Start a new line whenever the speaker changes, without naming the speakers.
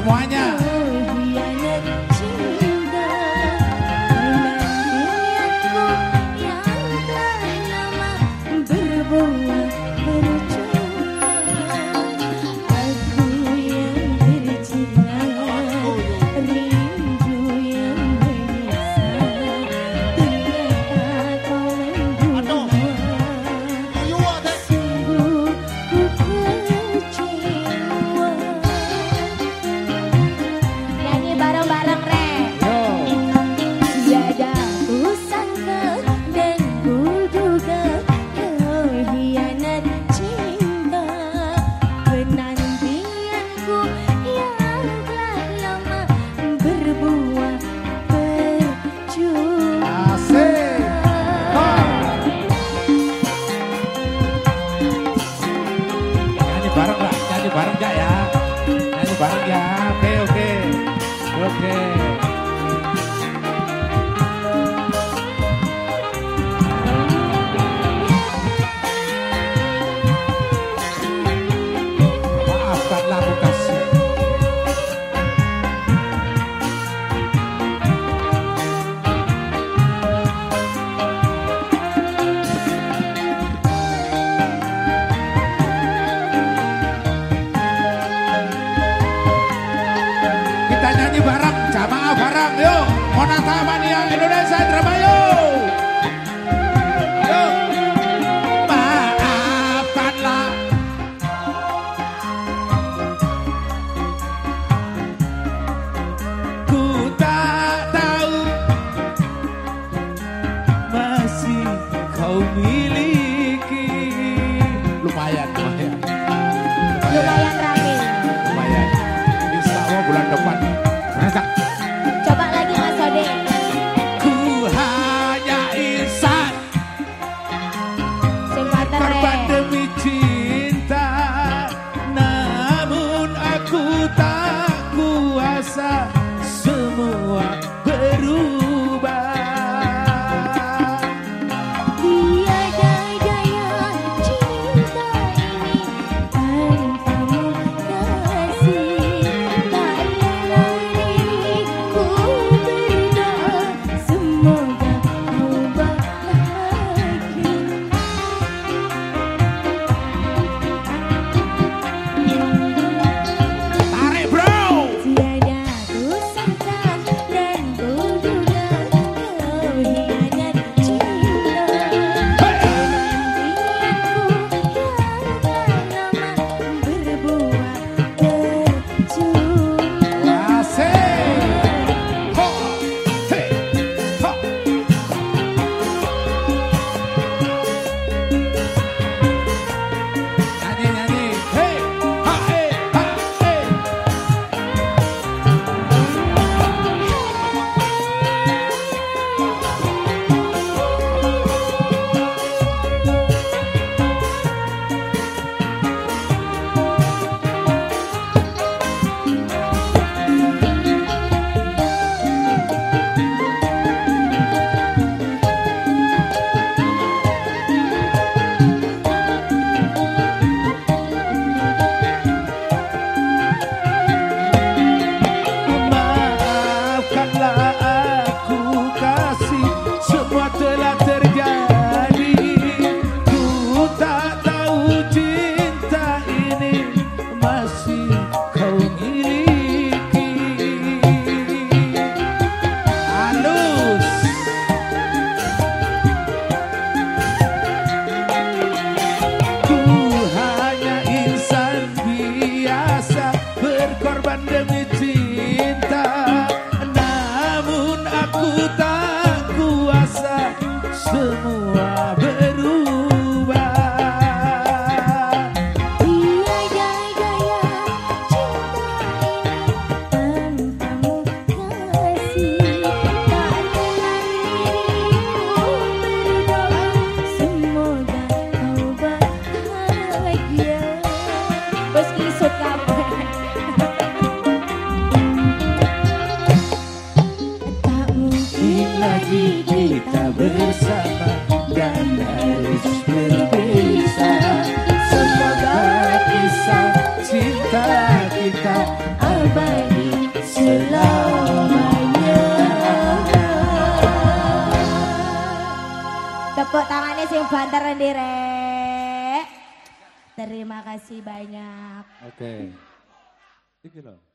Semuanya.
Yang.
bareng nggak? Nyanyi bareng nggak ya? Nyanyi bareng ya? Oke oke oke. Semarang, yo. Indonesia Dramayo. Maafkanlah. Kau milik. semua ber.
Tepuk tangannya sing banter Rek.
Terima kasih banyak.
Oke. Iki loh.